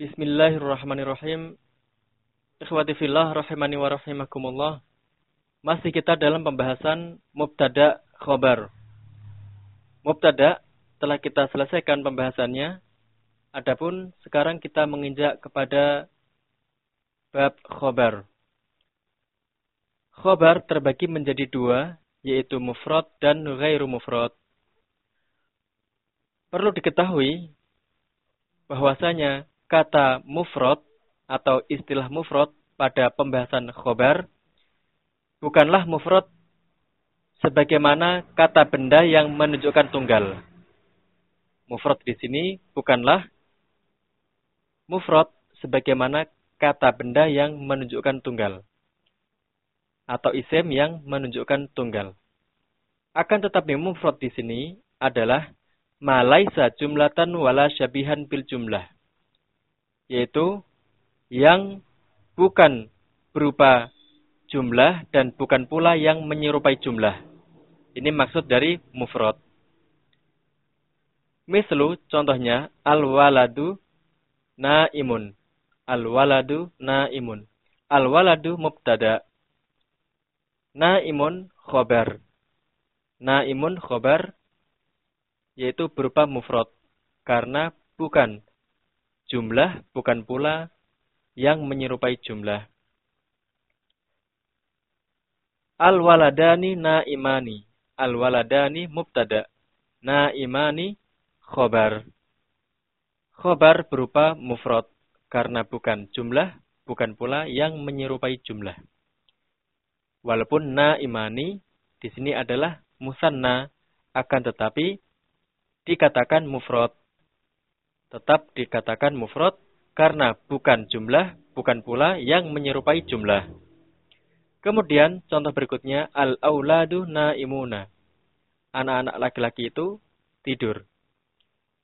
Bismillahirrahmanirrahim. Ikhwati fillah rahimani wa rahimakumullah. Masih kita dalam pembahasan mubtada khobar. Mubtada telah kita selesaikan pembahasannya. Adapun sekarang kita menginjak kepada bab khobar. Khobar terbagi menjadi dua, yaitu mufrad dan ghairu mufrad. Perlu diketahui bahwasanya kata mufrad atau istilah mufrad pada pembahasan khobar bukanlah mufrad sebagaimana kata benda yang menunjukkan tunggal. Mufrad di sini bukanlah mufrad sebagaimana kata benda yang menunjukkan tunggal atau isim yang menunjukkan tunggal. Akan tetapi mufrad di sini adalah malaisa jumlatan wala syabihan bil jumlah. Yaitu yang bukan berupa jumlah dan bukan pula yang menyerupai jumlah. Ini maksud dari mufrad. Mislu contohnya al-waladu naimun. Al-waladu naimun. Al-waladu mubtada. Naimun khobar. Naimun khobar yaitu berupa mufrad karena bukan jumlah bukan pula yang menyerupai jumlah. Al-waladani naimani. Al-waladani mubtada. Naimani khobar. Khobar berupa mufrad karena bukan jumlah, bukan pula yang menyerupai jumlah. Walaupun naimani di sini adalah musanna, akan tetapi dikatakan mufrad. Tetap dikatakan mufrad karena bukan jumlah, bukan pula yang menyerupai jumlah. Kemudian contoh berikutnya al-auladu naimuna. Anak-anak laki-laki itu tidur.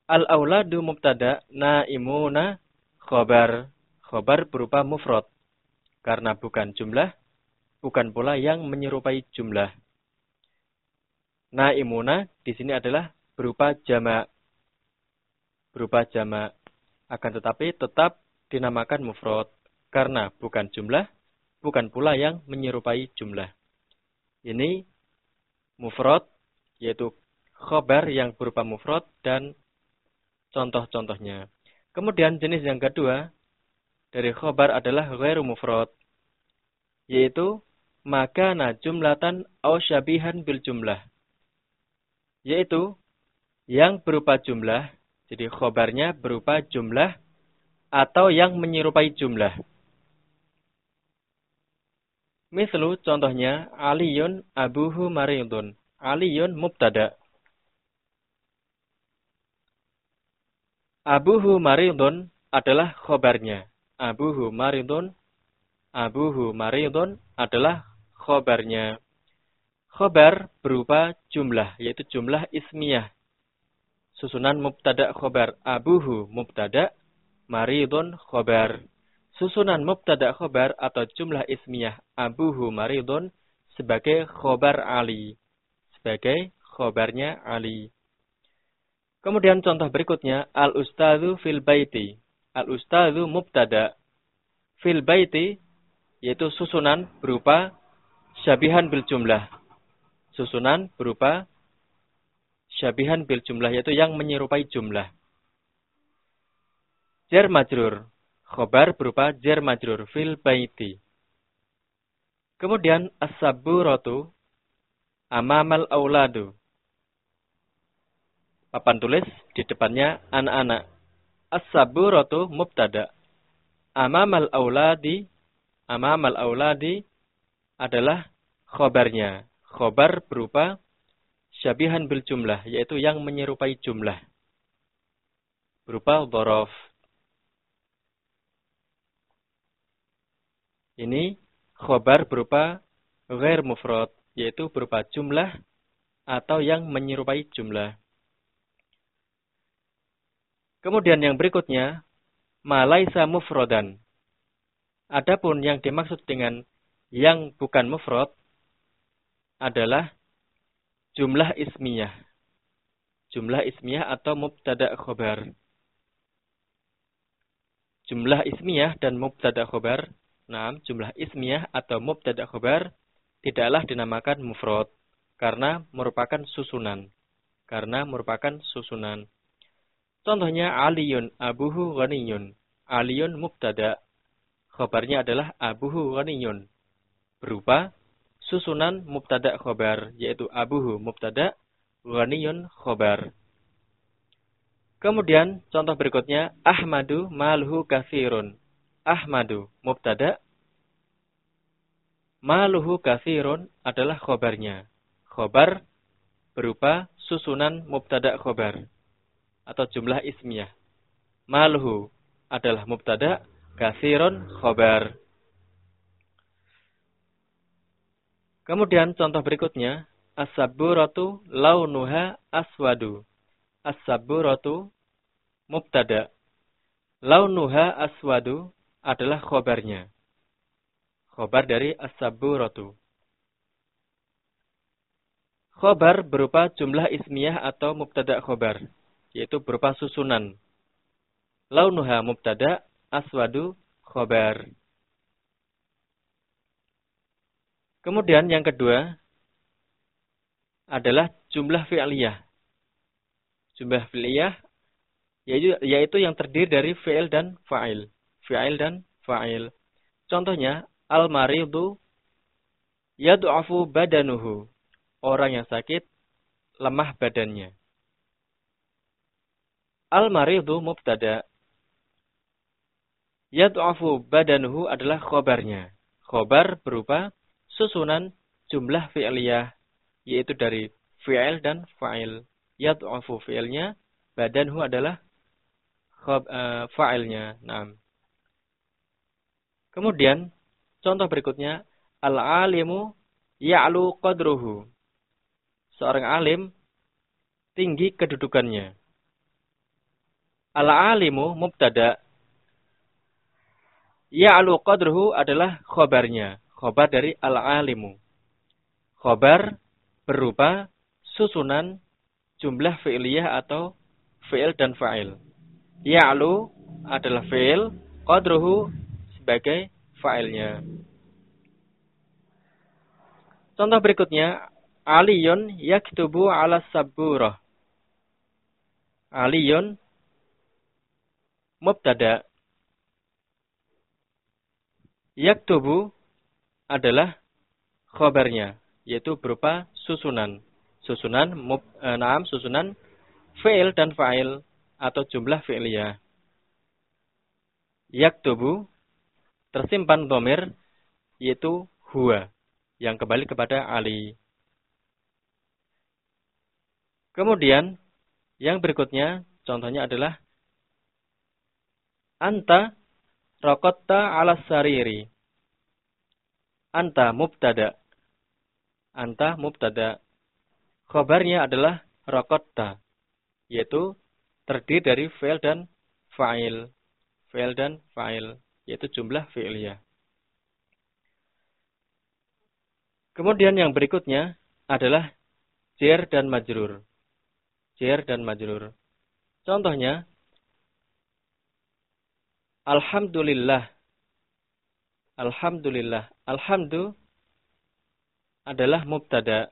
Al-auladu mubtada naimuna khobar. Khobar berupa mufrad. Karena bukan jumlah, bukan pula yang menyerupai jumlah. Naimuna di sini adalah berupa jamak. Berupa jamak. Akan tetapi tetap dinamakan mufrad karena bukan jumlah, bukan pula yang menyerupai jumlah. Ini mufrad yaitu khobar yang berupa mufrad dan contoh-contohnya. Kemudian jenis yang kedua dari khobar adalah ghairu mufrad yaitu maka na jumlatan au syabihan bil jumlah yaitu yang berupa jumlah jadi khobarnya berupa jumlah atau yang menyerupai jumlah Mislu contohnya Aliyun abuhu maridun. Aliyun mubtada. Abuhu maridun adalah khobarnya. Abuhu maridun. Abuhu maridun adalah khobarnya. Khobar berupa jumlah, yaitu jumlah ismiyah. Susunan mubtada khobar. Abuhu mubtada, maridun khobar. Susunan mubtada khobar atau jumlah ismiyah abuhu maridun sebagai khobar Ali. Sebagai khobarnya Ali. Kemudian contoh berikutnya al-ustadzu fil baiti. Al-ustadzu mubtada. Fil baiti yaitu susunan berupa syabihan bil. Susunan berupa syabihan bil jumlah yaitu yang menyerupai jumlah. Jar majrur Khobar berupa jar majrur fil baiti. Kemudian as-saburatu amamal auladu. Papan tulis di depannya anak-anak. As-saburatu mubtada. Amamal auladi amamal auladi adalah khobarnya. Khobar berupa syabihan bil jumlah, yaitu yang menyerupai jumlah. Berupa dhorof. Ini khobar berupa ghair mufrad, yaitu berupa jumlah atau yang menyerupai jumlah. Kemudian yang berikutnya, malaisa mufrodan. Adapun yang dimaksud dengan yang bukan mufrad adalah jumlah ismiyah. Jumlah ismiyah atau mubtada khobar. jumlah ismiyah dan mubtada khobar. Nah, jumlah ismiyah atau mubtada khobar tidaklah dinamakan mufrad karena merupakan susunan. Karena merupakan susunan. Contohnya aliyun abuhu ghaniyun. Aliyun mubtada. Khobarnya adalah abuhu ghaniyun. Berupa susunan mubtada khobar, yaitu abuhu mubtada, ghaniyun khobar. Kemudian contoh berikutnya Ahmadu malhu kathirun. Ahmadu mubtada. Maluhu kathirun adalah khobarnya. Khobar berupa susunan mubtada khobar atau jumlah ismiyah. Maluhu adalah mubtada, kathirun khobar. Kemudian contoh berikutnya, as-saburatu launuha aswadu. As-saburatu mubtada. Launuha aswadu adalah khobarnya. Khobar dari as-saburatu. Khobar berupa jumlah ismiyah atau mubtada khobar, yaitu berupa susunan. Launuha mubtada, aswadu khobar. Kemudian yang kedua adalah jumlah fi'liyah. Jumlah fi'liyah yaitu, yaitu yang terdiri dari fi'il dan fa'il. Fi'il dan fa'il. Contohnya, al-maridu yad'afu badanuhu. Orang yang sakit lemah badannya. Al-maridu mubtada. Yad'afu badanuhu adalah khobarnya. Khobar berupa susunan jumlah fi'liyah yaitu dari fi'il dan fa'il. Yad'afu fi'ilnya, badanhu adalah uh, fa'ilnya. Nah. Kemudian contoh berikutnya al-alimu ya'lu qadruhu. Seorang alim tinggi kedudukannya. Al-alimu mubtada. Ya'lu qadruhu adalah khobarnya khobar dari al-alimu. Khobar berupa susunan jumlah fi'liyah atau fi'il dan fa'il. Ya'lu adalah fi'il, qadruhu sebagai fa'ilnya. Contoh berikutnya, Aliyun yaktubu ala saburah. Aliyun mubtada. Yaktubu adalah khobarnya, yaitu berupa susunan. Susunan, mub, e, naam, susunan fi'il dan fa'il atau jumlah fi'liyah. Yaktubu tersimpan domir yaitu huwa yang kembali kepada Ali. Kemudian yang berikutnya contohnya adalah anta rokotta ala sariri. Anta mubtada. Anta mubtada. Khobarnya adalah rokotta. Yaitu terdiri dari fail dan fa'il. Fail dan fa'il. Yaitu jumlah fi'liyah. Kemudian yang berikutnya adalah jer dan majrur. Jer dan majrur. Contohnya, Alhamdulillah Alhamdulillah. Alhamdu adalah mubtada.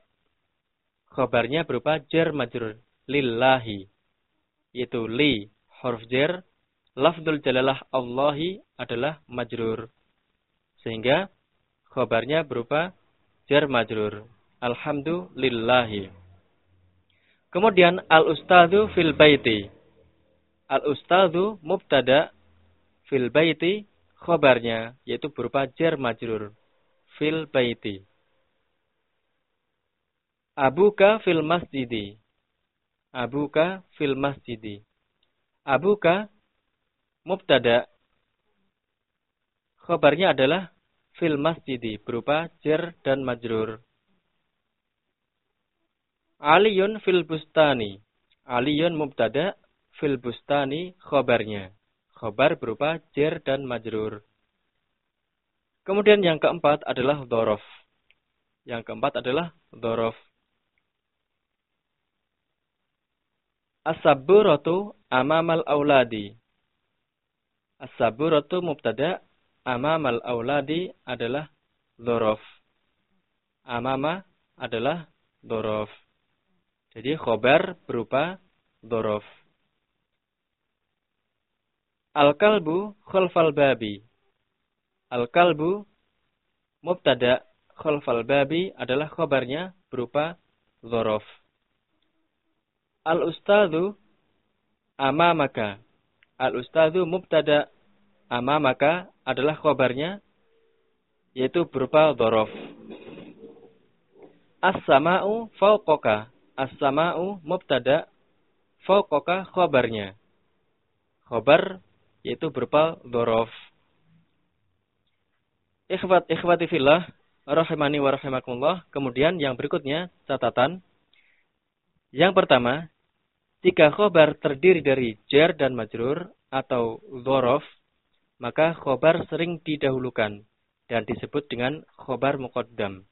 Khabarnya berupa jar majrur lillahi. Yaitu li huruf jar. Lafdul jalalah Allahi adalah majrur. Sehingga khabarnya berupa jar majrur. Alhamdulillahi. Kemudian al-ustadzu fil baiti. Al-ustadzu mubtada fil baiti khobarnya yaitu berupa jar majrur fil baiti. Abuka fil masjidi. Abuka fil masjidi. Abuka mubtada. Khobarnya adalah fil masjidi berupa jar dan majrur. Aliyun fil bustani. Aliyun mubtada fil bustani khobarnya. Khobar berupa jer dan majrur. Kemudian yang keempat adalah dorof. Yang keempat adalah dorof. As-sabburatu amamal auladi. As-saburatu mubtada, amamal auladi adalah dhorof. Amama adalah dhorof. Jadi khobar berupa dhorof. Al-kalbu khalfal babi. Al-kalbu mubtada khalfal babi adalah khobarnya berupa dhorof. Al-ustadhu amamaka. Al-ustadhu mubtada amamaka adalah khobarnya yaitu berupa dhorof. As-sama'u fauqoka. As-sama'u mubtada fauqoka khobarnya. Khobar yaitu berupa dhorof. Ikhwat ikhwati fillah rahimani wa rahimakumullah. Kemudian yang berikutnya catatan. Yang pertama, jika khobar terdiri dari jar dan majrur atau dhorof, maka khobar sering didahulukan dan disebut dengan khobar muqaddam.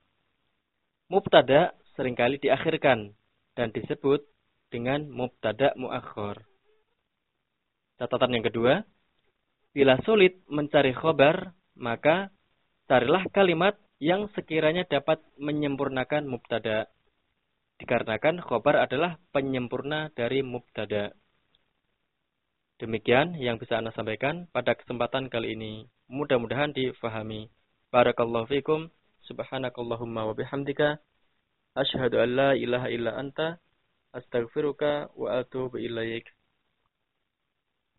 Mubtada sering kali diakhirkan dan disebut dengan mubtada muakhir. Catatan yang kedua, Bila sulit mencari khobar, maka carilah kalimat yang sekiranya dapat menyempurnakan mubtada. Dikarenakan khobar adalah penyempurna dari mubtada. Demikian yang bisa Anda sampaikan pada kesempatan kali ini. Mudah-mudahan difahami. Barakallahu fikum. Subhanakallahumma wa bihamdika. Ashhadu an la ilaha illa anta. Astaghfiruka wa atubu ilaik.